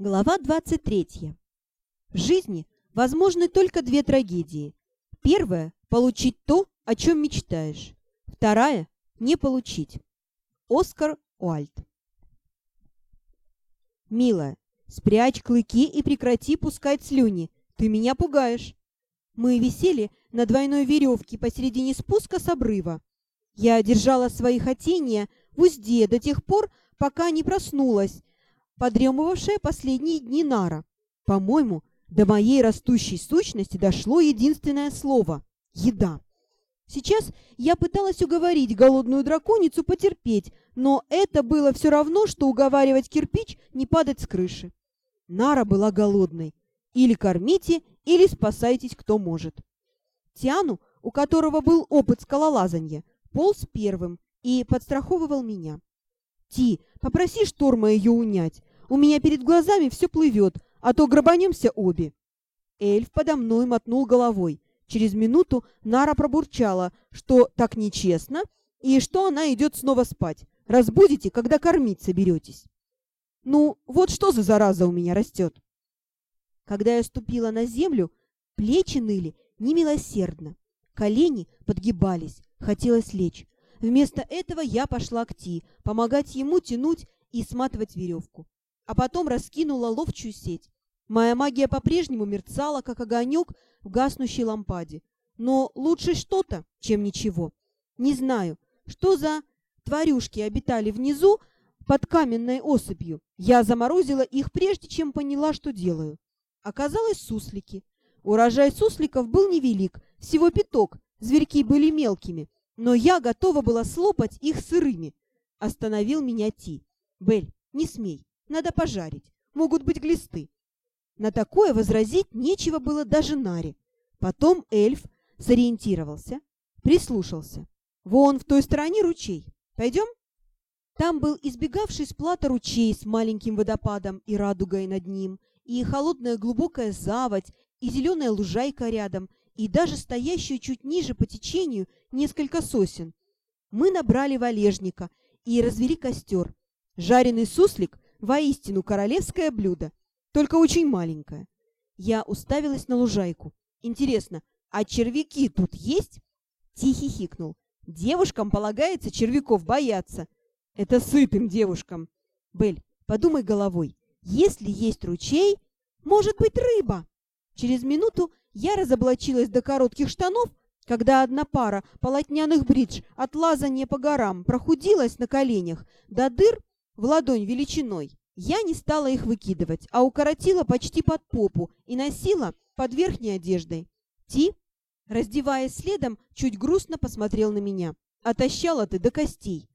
Глава 23. В жизни возможны только две трагедии. Первая – получить то, о чем мечтаешь. Вторая – не получить. Оскар Уальд. «Милая, спрячь клыки и прекрати пускать слюни. Ты меня пугаешь». Мы висели на двойной веревке посередине спуска с обрыва. Я держала свои хотения в узде до тех пор, пока не проснулась подремывавшая последние дни Нара. По-моему, до моей растущей сущности дошло единственное слово — еда. Сейчас я пыталась уговорить голодную драконицу потерпеть, но это было все равно, что уговаривать кирпич не падать с крыши. Нара была голодной. Или кормите, или спасайтесь, кто может. Тиану, у которого был опыт скалолазанья, полз первым и подстраховывал меня. «Ти, попроси Шторма ее унять. У меня перед глазами все плывет, а то грабанемся обе». Эльф подо мной мотнул головой. Через минуту Нара пробурчала, что так нечестно, и что она идет снова спать. Разбудите, когда кормить соберетесь. Ну, вот что за зараза у меня растет. Когда я ступила на землю, плечи ныли немилосердно. Колени подгибались, хотелось лечь. Вместо этого я пошла к Ти, помогать ему тянуть и сматывать веревку а потом раскинула ловчую сеть. Моя магия по-прежнему мерцала, как огонек в гаснущей лампаде. Но лучше что-то, чем ничего. Не знаю, что за тварюшки обитали внизу под каменной осыпью. Я заморозила их, прежде чем поняла, что делаю. Оказалось, суслики. Урожай сусликов был невелик, всего пяток, зверьки были мелкими, но я готова была слопать их сырыми. Остановил меня Ти. «Бель, не смей. Надо пожарить. Могут быть глисты. На такое возразить нечего было даже Наре. Потом эльф сориентировался, прислушался. Вон в той стороне ручей. Пойдем? Там был избегавший с плата ручей с маленьким водопадом и радугой над ним, и холодная глубокая заводь, и зеленая лужайка рядом, и даже стоящую чуть ниже по течению несколько сосен. Мы набрали валежника и развели костер. Жареный суслик Воистину королевское блюдо, только очень маленькое. Я уставилась на лужайку. Интересно, а червяки тут есть? Тихий хикнул. Девушкам полагается червяков бояться. Это сытым девушкам. Бель, подумай головой. Если есть ручей, может быть рыба. Через минуту я разоблачилась до коротких штанов, когда одна пара полотняных бридж от лазания по горам прохудилась на коленях до дыр в ладонь величиной. Я не стала их выкидывать, а укоротила почти под попу и носила под верхней одеждой. Ти, раздеваясь следом, чуть грустно посмотрел на меня. Отощала ты до костей.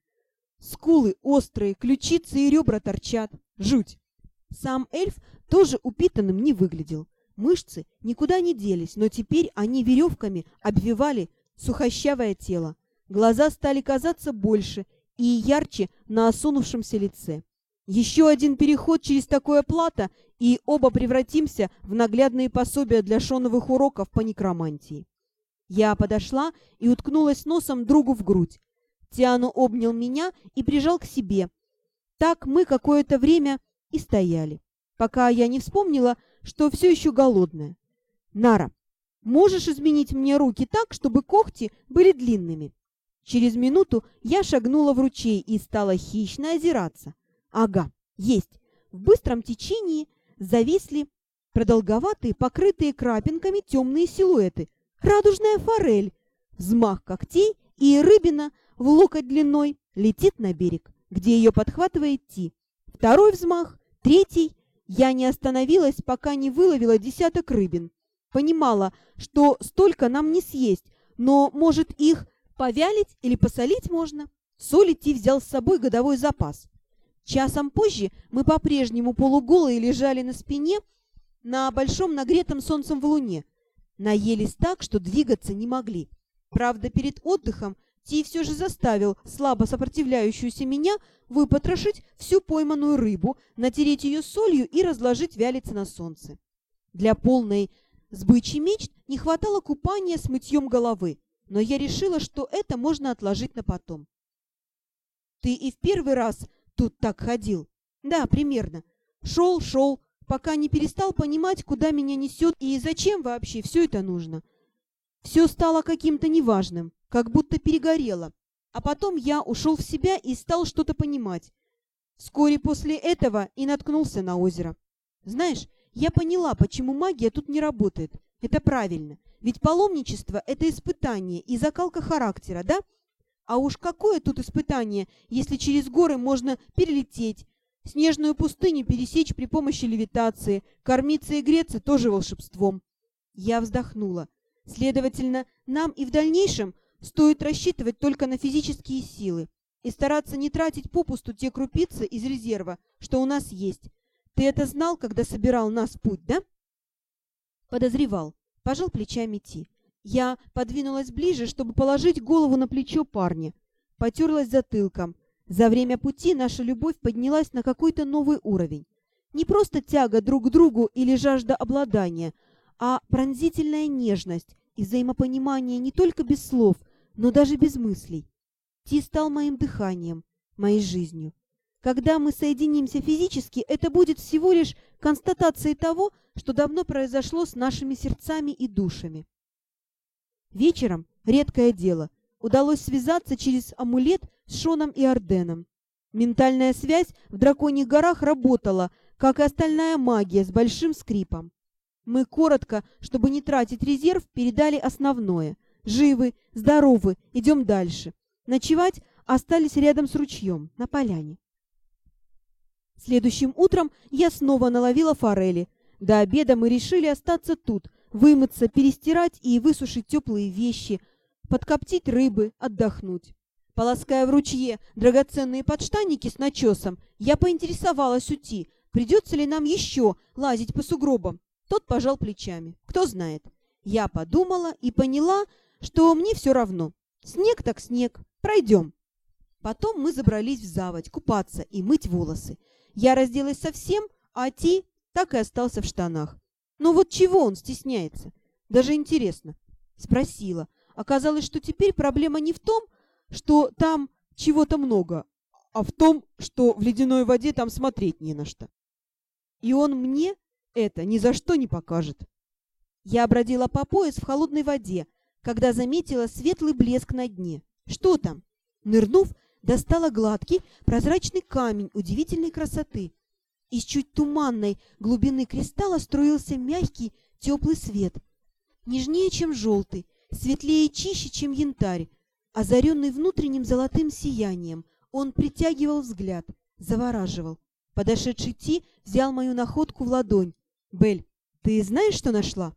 Скулы острые, ключицы и ребра торчат. Жуть! Сам эльф тоже упитанным не выглядел. Мышцы никуда не делись, но теперь они веревками обвивали сухощавое тело. Глаза стали казаться больше и ярче на осунувшемся лице. Еще один переход через такое плато, и оба превратимся в наглядные пособия для шоновых уроков по некромантии. Я подошла и уткнулась носом другу в грудь. Тиану обнял меня и прижал к себе. Так мы какое-то время и стояли, пока я не вспомнила, что все еще голодная. «Нара, можешь изменить мне руки так, чтобы когти были длинными?» Через минуту я шагнула в ручей и стала хищно озираться. Ага, есть. В быстром течении зависли продолговатые, покрытые крапинками темные силуэты. Радужная форель. Взмах когтей, и рыбина в локоть длиной летит на берег, где ее подхватывает Ти. Второй взмах, третий. Я не остановилась, пока не выловила десяток рыбин. Понимала, что столько нам не съесть, но, может, их Повялить или посолить можно. Соли Ти взял с собой годовой запас. Часом позже мы по-прежнему полуголые лежали на спине на большом нагретом солнцем в луне. Наелись так, что двигаться не могли. Правда, перед отдыхом Ти все же заставил слабо сопротивляющуюся меня выпотрошить всю пойманную рыбу, натереть ее солью и разложить вялиться на солнце. Для полной сбычи мечт не хватало купания с мытьем головы но я решила, что это можно отложить на потом. «Ты и в первый раз тут так ходил?» «Да, примерно. Шел, шел, пока не перестал понимать, куда меня несет и зачем вообще все это нужно. Все стало каким-то неважным, как будто перегорело. А потом я ушел в себя и стал что-то понимать. Вскоре после этого и наткнулся на озеро. Знаешь, я поняла, почему магия тут не работает. Это правильно. Ведь паломничество — это испытание и закалка характера, да? А уж какое тут испытание, если через горы можно перелететь, снежную пустыню пересечь при помощи левитации, кормиться и греться тоже волшебством. Я вздохнула. Следовательно, нам и в дальнейшем стоит рассчитывать только на физические силы и стараться не тратить попусту те крупицы из резерва, что у нас есть. Ты это знал, когда собирал нас путь, да? Подозревал. Пожал плечами Ти. Я подвинулась ближе, чтобы положить голову на плечо парня. Потерлась затылком. За время пути наша любовь поднялась на какой-то новый уровень. Не просто тяга друг к другу или жажда обладания, а пронзительная нежность и взаимопонимание не только без слов, но даже без мыслей. Ти стал моим дыханием, моей жизнью. Когда мы соединимся физически, это будет всего лишь констатацией того, что давно произошло с нашими сердцами и душами. Вечером, редкое дело, удалось связаться через амулет с Шоном и Орденом. Ментальная связь в Драконьих горах работала, как и остальная магия, с большим скрипом. Мы коротко, чтобы не тратить резерв, передали основное. Живы, здоровы, идем дальше. Ночевать остались рядом с ручьем, на поляне. Следующим утром я снова наловила форели. До обеда мы решили остаться тут, вымыться, перестирать и высушить теплые вещи, подкоптить рыбы, отдохнуть. Полоская в ручье драгоценные подштанники с начесом, я поинтересовалась у Ти, придется ли нам еще лазить по сугробам. Тот пожал плечами. Кто знает. Я подумала и поняла, что мне все равно. Снег так снег. Пройдем. Потом мы забрались в заводь купаться и мыть волосы. Я разделась совсем, а Ти так и остался в штанах. Но вот чего он стесняется? Даже интересно. Спросила. Оказалось, что теперь проблема не в том, что там чего-то много, а в том, что в ледяной воде там смотреть не на что. И он мне это ни за что не покажет. Я бродила по пояс в холодной воде, когда заметила светлый блеск на дне. Что там? Нырнув, достала гладкий, прозрачный камень удивительной красоты. Из чуть туманной глубины кристалла струился мягкий, теплый свет. Нежнее, чем желтый, светлее и чище, чем янтарь. Озаренный внутренним золотым сиянием, он притягивал взгляд, завораживал. Подошедший Ти взял мою находку в ладонь. «Бель, ты знаешь, что нашла?»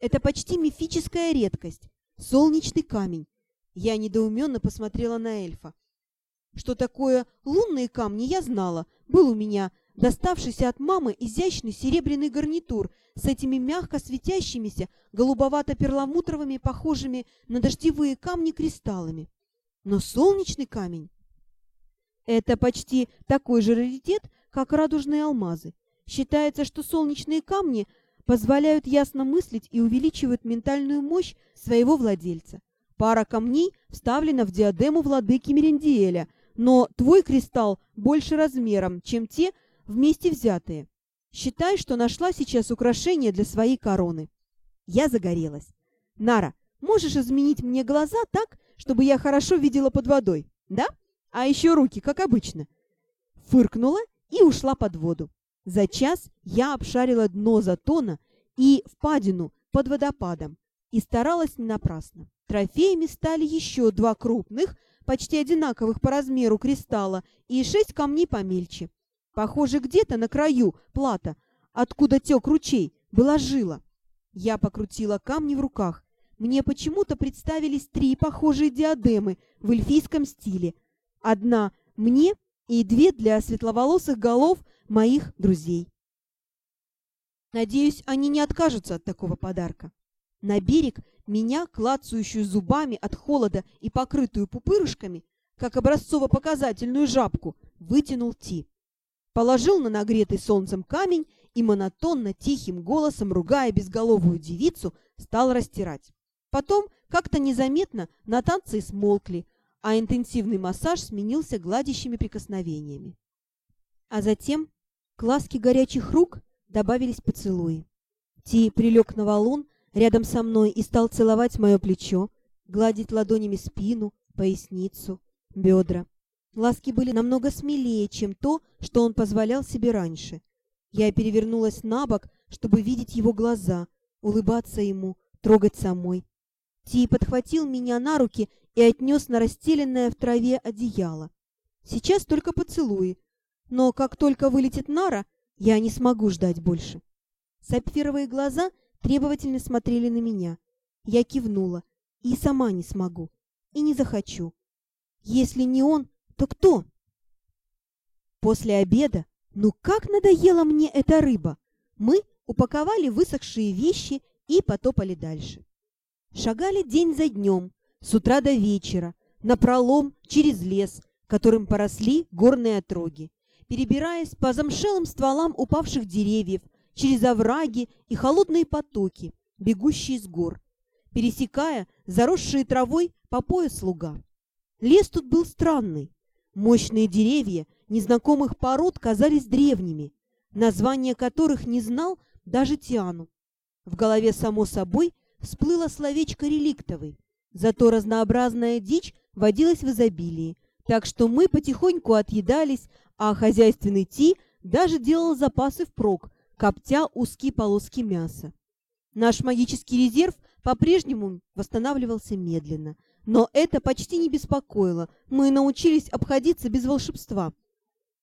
«Это почти мифическая редкость. Солнечный камень. Я недоуменно посмотрела на эльфа. Что такое лунные камни, я знала. Был у меня доставшийся от мамы изящный серебряный гарнитур с этими мягко светящимися голубовато-перламутровыми, похожими на дождевые камни кристаллами. Но солнечный камень — это почти такой же раритет, как радужные алмазы. Считается, что солнечные камни позволяют ясно мыслить и увеличивают ментальную мощь своего владельца. Пара камней вставлена в диадему владыки Мерендиэля, но твой кристалл больше размером, чем те вместе взятые. Считай, что нашла сейчас украшение для своей короны. Я загорелась. Нара, можешь изменить мне глаза так, чтобы я хорошо видела под водой, да? А еще руки, как обычно. Фыркнула и ушла под воду. За час я обшарила дно затона и впадину под водопадом и старалась не напрасно. Трофеями стали еще два крупных, почти одинаковых по размеру кристалла и шесть камней помельче. Похоже, где-то на краю плата, откуда тек ручей, была жила. Я покрутила камни в руках. Мне почему-то представились три похожие диадемы в эльфийском стиле. Одна мне и две для светловолосых голов моих друзей. Надеюсь, они не откажутся от такого подарка. На берег меня, клацающую зубами от холода и покрытую пупырышками, как образцово-показательную жабку, вытянул Ти. Положил на нагретый солнцем камень и монотонно, тихим голосом, ругая безголовую девицу, стал растирать. Потом, как-то незаметно, на танцы смолкли, а интенсивный массаж сменился гладящими прикосновениями. А затем к ласке горячих рук добавились поцелуи. Ти прилег на валун рядом со мной и стал целовать мое плечо, гладить ладонями спину, поясницу, бедра. Ласки были намного смелее, чем то, что он позволял себе раньше. Я перевернулась на бок, чтобы видеть его глаза, улыбаться ему, трогать самой. Ти подхватил меня на руки и отнес на расстеленное в траве одеяло. Сейчас только поцелуи, но как только вылетит Нара, я не смогу ждать больше. Сапфировые глаза требовательно смотрели на меня. Я кивнула, и сама не смогу, и не захочу. Если не он, то кто? После обеда, ну как надоела мне эта рыба! Мы упаковали высохшие вещи и потопали дальше. Шагали день за днем, с утра до вечера, напролом через лес, которым поросли горные отроги, перебираясь по замшелым стволам упавших деревьев, через овраги и холодные потоки, бегущие с гор, пересекая заросшие травой по пояс луга. Лес тут был странный. Мощные деревья незнакомых пород казались древними, названия которых не знал даже Тиану. В голове, само собой, всплыло словечко «реликтовый», зато разнообразная дичь водилась в изобилии, так что мы потихоньку отъедались, а хозяйственный Ти даже делал запасы впрок, коптя узкие полоски мяса. Наш магический резерв по-прежнему восстанавливался медленно, но это почти не беспокоило, мы научились обходиться без волшебства.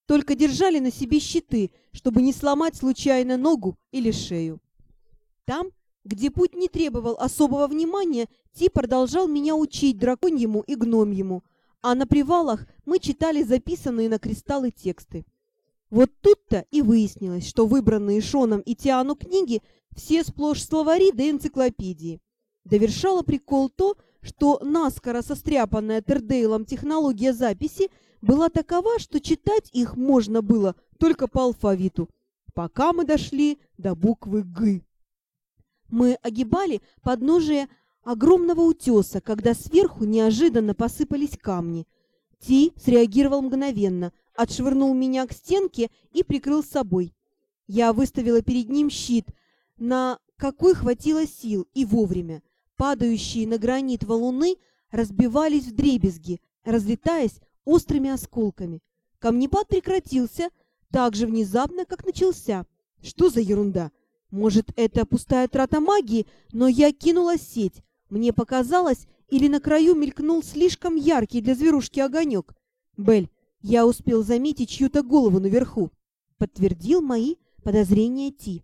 Только держали на себе щиты, чтобы не сломать случайно ногу или шею. Там, где путь не требовал особого внимания, Ти продолжал меня учить драконьему и гномьему, а на привалах мы читали записанные на кристаллы тексты. Вот тут-то и выяснилось, что выбранные Шоном и Тиану книги все сплошь словари да энциклопедии. Довершало прикол то, что наскоро состряпанная Тердейлом технология записи была такова, что читать их можно было только по алфавиту, пока мы дошли до буквы «Г». Мы огибали подножие огромного утеса, когда сверху неожиданно посыпались камни. Ти среагировал мгновенно, отшвырнул меня к стенке и прикрыл собой. Я выставила перед ним щит, на какой хватило сил, и вовремя. Падающие на гранит валуны разбивались в дребезги, разлетаясь острыми осколками. Камнепад прекратился так же внезапно, как начался. Что за ерунда? Может, это пустая трата магии, но я кинула сеть. Мне показалось, или на краю мелькнул слишком яркий для зверушки огонек. Бель, я успел заметить чью-то голову наверху. Подтвердил мои подозрения Ти.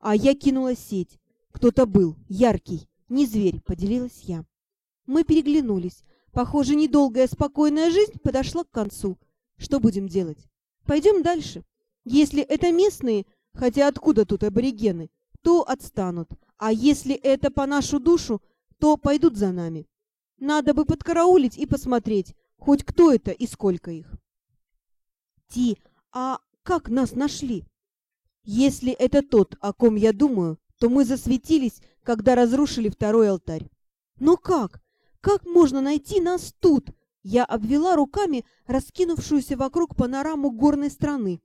А я кинула сеть. Кто-то был, яркий, не зверь, поделилась я. Мы переглянулись. Похоже, недолгая спокойная жизнь подошла к концу. Что будем делать? Пойдем дальше. Если это местные, хотя откуда тут аборигены, то отстанут. А если это по нашу душу, то пойдут за нами. Надо бы подкараулить и посмотреть, хоть кто это и сколько их. Ти, а как нас нашли? Если это тот, о ком я думаю, то мы засветились, когда разрушили второй алтарь. Но как? Как можно найти нас тут? Я обвела руками раскинувшуюся вокруг панораму горной страны.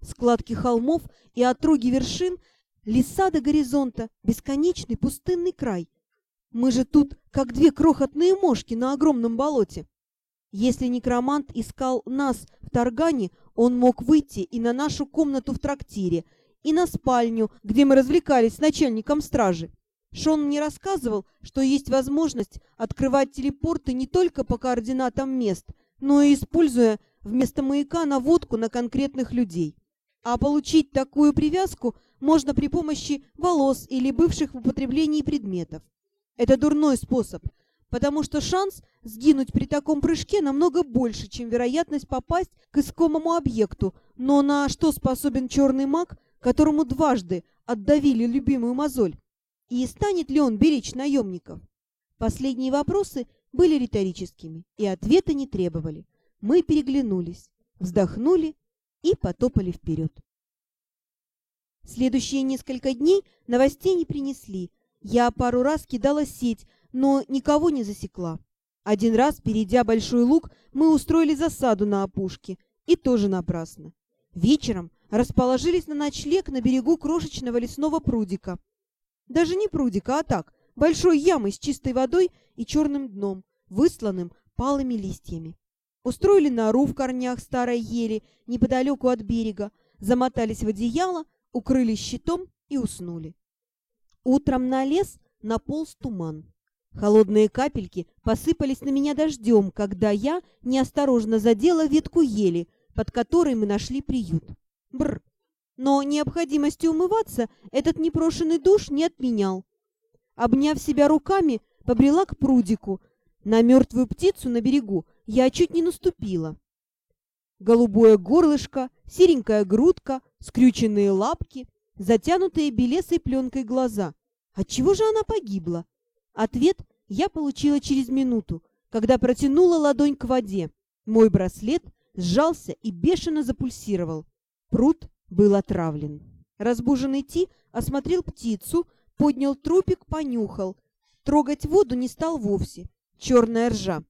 Складки холмов и отроги вершин, леса до горизонта, бесконечный пустынный край. Мы же тут, как две крохотные мошки на огромном болоте. Если некромант искал нас в Таргане, он мог выйти и на нашу комнату в трактире, и на спальню, где мы развлекались с начальником стражи. Шон мне рассказывал, что есть возможность открывать телепорты не только по координатам мест, но и используя вместо маяка наводку на конкретных людей. А получить такую привязку можно при помощи волос или бывших в употреблении предметов. Это дурной способ, потому что шанс сгинуть при таком прыжке намного больше, чем вероятность попасть к искомому объекту. Но на что способен черный маг, которому дважды отдавили любимую мозоль? И станет ли он беречь наемников? Последние вопросы были риторическими, и ответа не требовали. Мы переглянулись, вздохнули и потопали вперед. Следующие несколько дней новостей не принесли. Я пару раз кидала сеть, но никого не засекла. Один раз, перейдя большой луг, мы устроили засаду на опушке, и тоже напрасно. Вечером расположились на ночлег на берегу крошечного лесного прудика. Даже не прудика, а так, большой ямы с чистой водой и черным дном, высланным палыми листьями. Устроили нору в корнях старой ели неподалеку от берега, замотались в одеяло, укрылись щитом и уснули. Утром на лес наполз туман. Холодные капельки посыпались на меня дождем, когда я неосторожно задела ветку ели, под которой мы нашли приют. Бр. Но необходимости умываться этот непрошенный душ не отменял. Обняв себя руками, побрела к прудику. На мертвую птицу на берегу я чуть не наступила. Голубое горлышко, серенькая грудка, скрюченные лапки, затянутые белесой пленкой глаза. Отчего же она погибла? Ответ я получила через минуту, когда протянула ладонь к воде. Мой браслет сжался и бешено запульсировал. Пруд был отравлен. Разбуженный Ти осмотрел птицу, поднял трупик, понюхал. Трогать воду не стал вовсе. Черная ржа.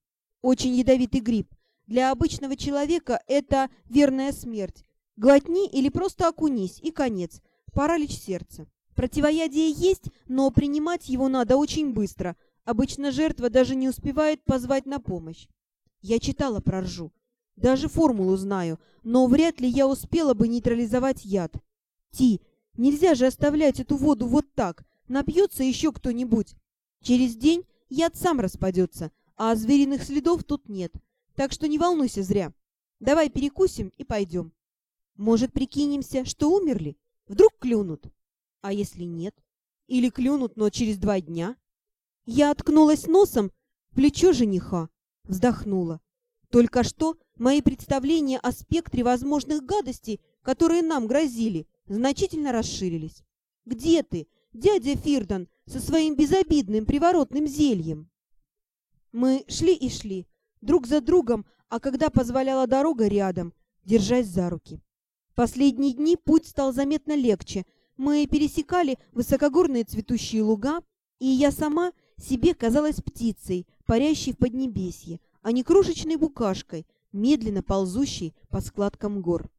Очень ядовитый гриб. Для обычного человека это верная смерть. Глотни или просто окунись, и конец. Паралич сердца. Противоядие есть, но принимать его надо очень быстро. Обычно жертва даже не успевает позвать на помощь. Я читала про ржу. Даже формулу знаю, но вряд ли я успела бы нейтрализовать яд. Ти, нельзя же оставлять эту воду вот так. Напьется еще кто-нибудь. Через день яд сам распадется, а звериных следов тут нет. Так что не волнуйся зря. Давай перекусим и пойдем. Может, прикинемся, что умерли? Вдруг клюнут? А если нет? Или клюнут, но через два дня? Я откнулась носом в плечо жениха, вздохнула. Только что мои представления о спектре возможных гадостей, которые нам грозили, значительно расширились. Где ты, дядя Фирдан, со своим безобидным приворотным зельем? Мы шли и шли, друг за другом, а когда позволяла дорога рядом, держась за руки. Последние дни путь стал заметно легче — мы пересекали высокогорные цветущие луга, и я сама себе казалась птицей, парящей в Поднебесье, а не крошечной букашкой, медленно ползущей по складкам гор.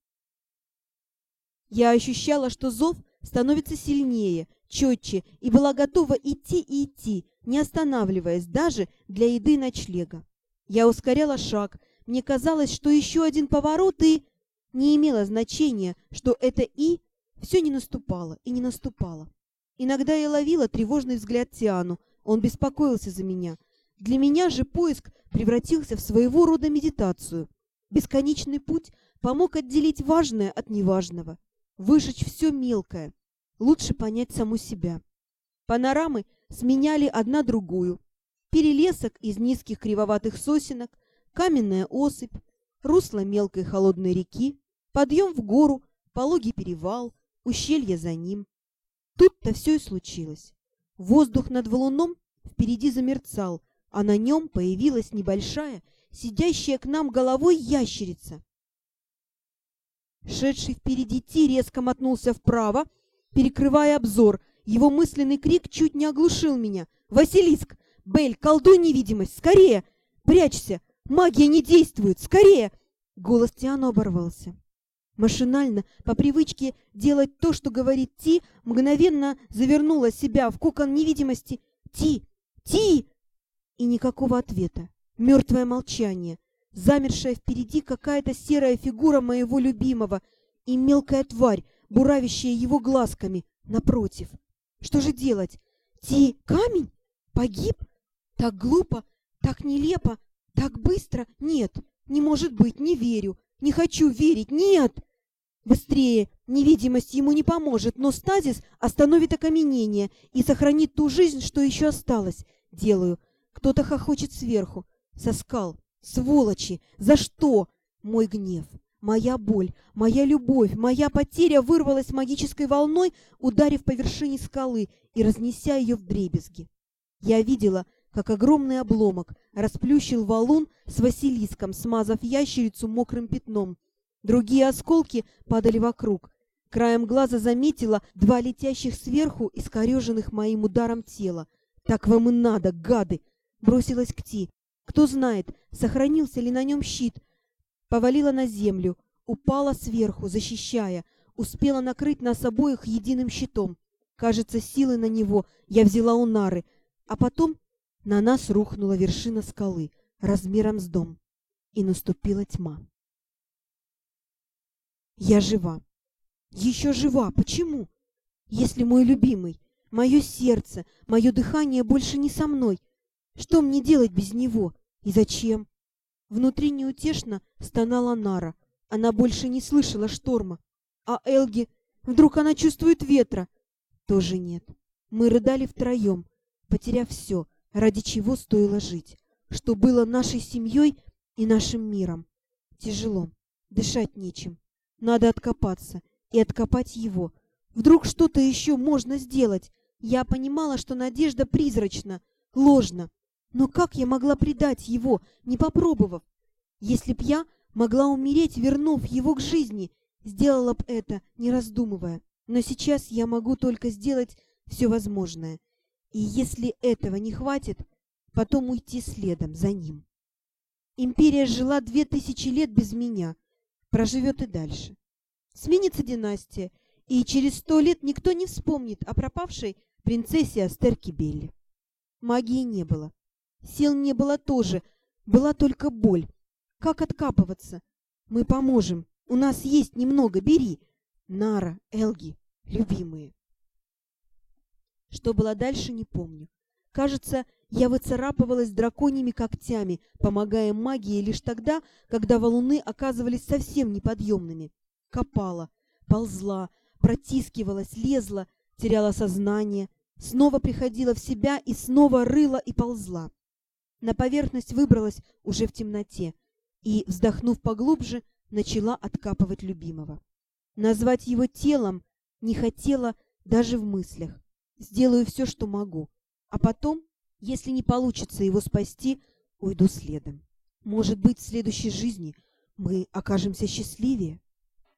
Я ощущала, что зов становится сильнее, четче, и была готова идти и идти, не останавливаясь даже для еды и ночлега. Я ускоряла шаг, мне казалось, что еще один поворот, и... Не имело значения, что это «и» Все не наступало и не наступало. Иногда я ловила тревожный взгляд Тиану, он беспокоился за меня. Для меня же поиск превратился в своего рода медитацию. Бесконечный путь помог отделить важное от неважного, выжечь все мелкое, лучше понять саму себя. Панорамы сменяли одна другую. Перелесок из низких кривоватых сосенок, каменная осыпь, русло мелкой холодной реки, подъем в гору, пологий перевал, ущелье за ним. Тут-то все и случилось. Воздух над валуном впереди замерцал, а на нем появилась небольшая, сидящая к нам головой ящерица. Шедший впереди Ти резко мотнулся вправо, перекрывая обзор. Его мысленный крик чуть не оглушил меня. «Василиск! Бель, колдуй невидимость! Скорее! Прячься! Магия не действует! Скорее!» Голос Тиана оборвался. Машинально, по привычке делать то, что говорит Ти, мгновенно завернула себя в кокон невидимости. «Ти! Ти!» И никакого ответа. Мертвое молчание. Замершая впереди какая-то серая фигура моего любимого и мелкая тварь, буравящая его глазками, напротив. Что же делать? Ти, камень? Погиб? Так глупо, так нелепо, так быстро? Нет, не может быть, не верю. Не хочу верить! Нет!» Быстрее! Невидимость ему не поможет, но стазис остановит окаменение и сохранит ту жизнь, что еще осталось. Делаю. Кто-то хохочет сверху. Со скал. Сволочи! За что? Мой гнев. Моя боль, моя любовь, моя потеря вырвалась магической волной, ударив по вершине скалы и разнеся ее в дребезги. Я видела, как огромный обломок расплющил валун с Василиском, смазав ящерицу мокрым пятном. Другие осколки падали вокруг. Краем глаза заметила два летящих сверху, искореженных моим ударом тела. «Так вам и надо, гады!» Бросилась к Ти. Кто знает, сохранился ли на нем щит. Повалила на землю, упала сверху, защищая. успела накрыть нас обоих единым щитом. Кажется, силы на него я взяла у Нары, а потом на нас рухнула вершина скалы размером с дом, и наступила тьма. Я жива. Еще жива. Почему? Если мой любимый, мое сердце, мое дыхание больше не со мной, что мне делать без него? И зачем? Внутри неутешно стонала Нара. Она больше не слышала шторма. А Элги... Вдруг она чувствует ветра? Тоже нет. Мы рыдали втроем, потеряв все, ради чего стоило жить, что было нашей семьей и нашим миром. Тяжело, дышать нечем. Надо откопаться и откопать его. Вдруг что-то еще можно сделать. Я понимала, что надежда призрачна, ложна. Но как я могла предать его, не попробовав? Если б я могла умереть, вернув его к жизни, сделала б это, не раздумывая. Но сейчас я могу только сделать все возможное. И если этого не хватит, потом уйти следом за ним. Империя жила две тысячи лет без меня, проживет и дальше. Сменится династия, и через сто лет никто не вспомнит о пропавшей принцессе Астерке Белли. Магии не было. Сил не было тоже, была только боль. Как откапываться? Мы поможем. У нас есть немного, бери. Нара, Элги, любимые. Что было дальше, не помню. Кажется, я выцарапывалась драконьими когтями, помогая магии лишь тогда, когда валуны оказывались совсем неподъемными. Копала, ползла, протискивалась, лезла, теряла сознание, снова приходила в себя и снова рыла и ползла. На поверхность выбралась уже в темноте и, вздохнув поглубже, начала откапывать любимого. Назвать его телом не хотела даже в мыслях. Сделаю все, что могу. А потом, если не получится его спасти, уйду следом. Может быть, в следующей жизни мы окажемся счастливее?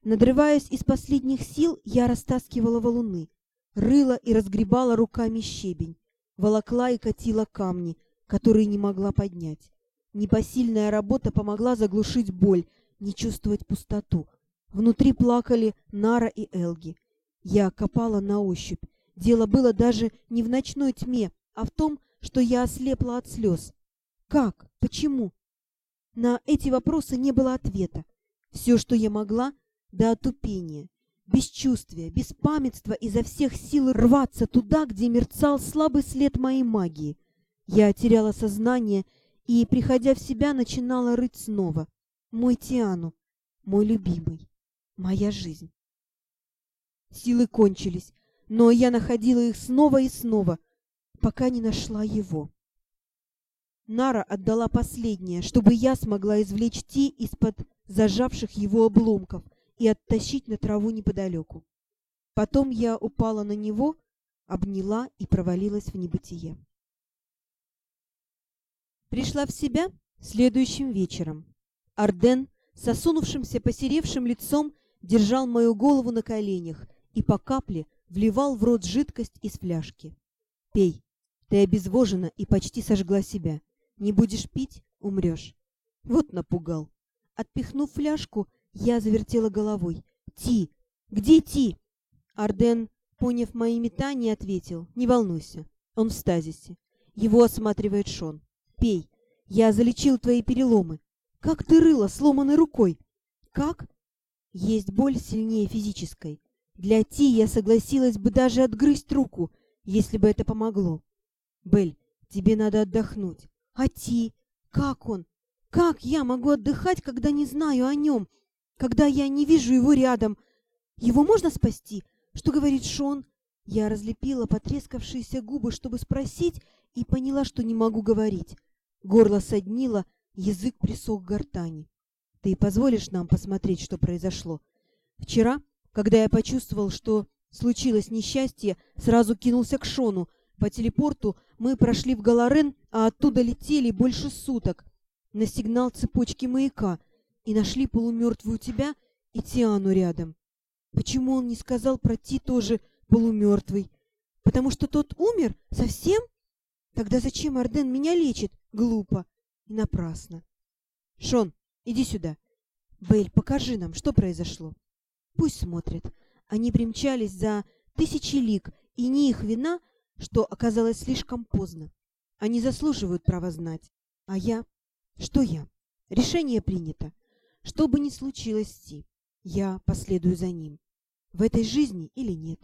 Надрываясь из последних сил, я растаскивала валуны, рыла и разгребала руками щебень, волокла и катила камни, которые не могла поднять. Непосильная работа помогла заглушить боль, не чувствовать пустоту. Внутри плакали Нара и Элги. Я копала на ощупь. Дело было даже не в ночной тьме, а в том, что я ослепла от слез. Как? Почему? На эти вопросы не было ответа. Все, что я могла, до отупения, бесчувствия, беспамятства изо всех сил рваться туда, где мерцал слабый след моей магии. Я теряла сознание и, приходя в себя, начинала рыть снова. Мой Тиану, мой любимый, моя жизнь. Силы кончились, но я находила их снова и снова, пока не нашла его. Нара отдала последнее, чтобы я смогла извлечь Ти из-под зажавших его обломков и оттащить на траву неподалеку. Потом я упала на него, обняла и провалилась в небытие. Пришла в себя следующим вечером. Арден с осунувшимся посеревшим лицом держал мою голову на коленях и по капле вливал в рот жидкость из фляжки. «Пей, ты обезвожена и почти сожгла себя. Не будешь пить — умрешь». Вот напугал. Отпихнув фляжку, я завертела головой. «Ти! Где Ти?» Арден, поняв мои метания, ответил. «Не волнуйся, он в стазисе. Его осматривает Шон. Пей. Я залечил твои переломы. Как ты рыла сломанной рукой? Как? Есть боль сильнее физической. Для Ти я согласилась бы даже отгрызть руку, если бы это помогло. Бель, тебе надо отдохнуть. А Ти? Как он? Как я могу отдыхать, когда не знаю о нем? Когда я не вижу его рядом? Его можно спасти? Что говорит Шон? Я разлепила потрескавшиеся губы, чтобы спросить, и поняла, что не могу говорить. Горло соднило, язык присох к гортани. Ты позволишь нам посмотреть, что произошло? Вчера, когда я почувствовал, что случилось несчастье, сразу кинулся к Шону. По телепорту мы прошли в Галарен, а оттуда летели больше суток на сигнал цепочки маяка и нашли полумертвую тебя и Тиану рядом. Почему он не сказал про Ти тоже полумертвый? Потому что тот умер? Совсем? Тогда зачем Арден меня лечит? Глупо и напрасно. Шон, иди сюда. Бэль, покажи нам, что произошло. Пусть смотрит. Они примчались за тысячи лик, и не их вина, что оказалось слишком поздно. Они заслуживают права знать. А я? Что я? Решение принято. Что бы ни случилось с Ти, я последую за ним. В этой жизни или нет.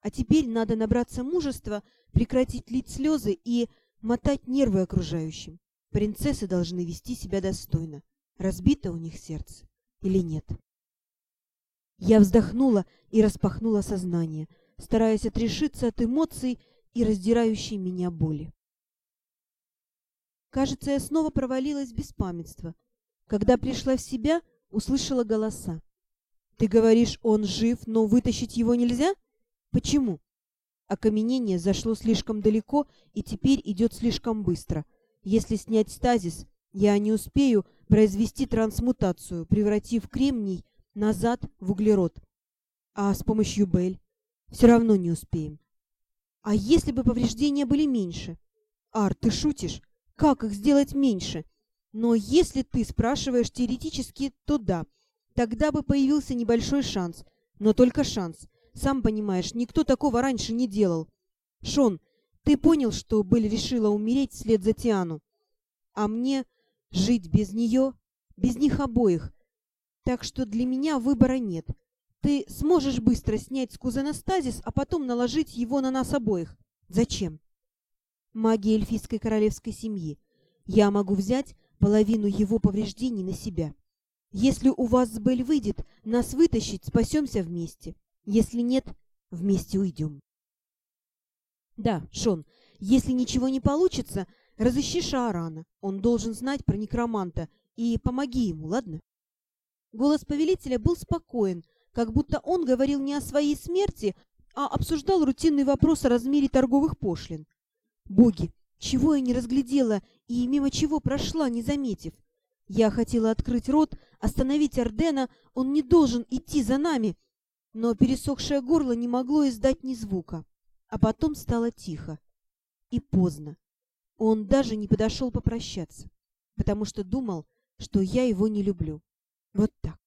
А теперь надо набраться мужества, прекратить лить слезы и мотать нервы окружающим. Принцессы должны вести себя достойно. Разбито у них сердце или нет? Я вздохнула и распахнула сознание, стараясь отрешиться от эмоций и раздирающей меня боли. Кажется, я снова провалилась в беспамятство. Когда пришла в себя, услышала голоса. «Ты говоришь, он жив, но вытащить его нельзя? Почему?» Окаменение зашло слишком далеко и теперь идет слишком быстро. Если снять стазис, я не успею произвести трансмутацию, превратив кремний назад в углерод. А с помощью Бель все равно не успеем. А если бы повреждения были меньше? Ар, ты шутишь? Как их сделать меньше? Но если ты спрашиваешь теоретически, то да. Тогда бы появился небольшой шанс. Но только шанс. Сам понимаешь, никто такого раньше не делал. Шон, ты понял, что Белль решила умереть вслед за Тиану? А мне жить без нее, без них обоих. Так что для меня выбора нет. Ты сможешь быстро снять с а потом наложить его на нас обоих. Зачем? Магия эльфийской королевской семьи. Я могу взять половину его повреждений на себя. Если у вас с Бель выйдет нас вытащить, спасемся вместе. Если нет, вместе уйдем. Да, Шон, если ничего не получится, разыщи Шаарана. Он должен знать про некроманта, и помоги ему, ладно? Голос повелителя был спокоен, как будто он говорил не о своей смерти, а обсуждал рутинный вопрос о размере торговых пошлин. Боги, чего я не разглядела и мимо чего прошла, не заметив? Я хотела открыть рот, остановить Ордена, он не должен идти за нами, но пересохшее горло не могло издать ни звука. А потом стало тихо. И поздно. Он даже не подошел попрощаться, потому что думал, что я его не люблю. Вот так.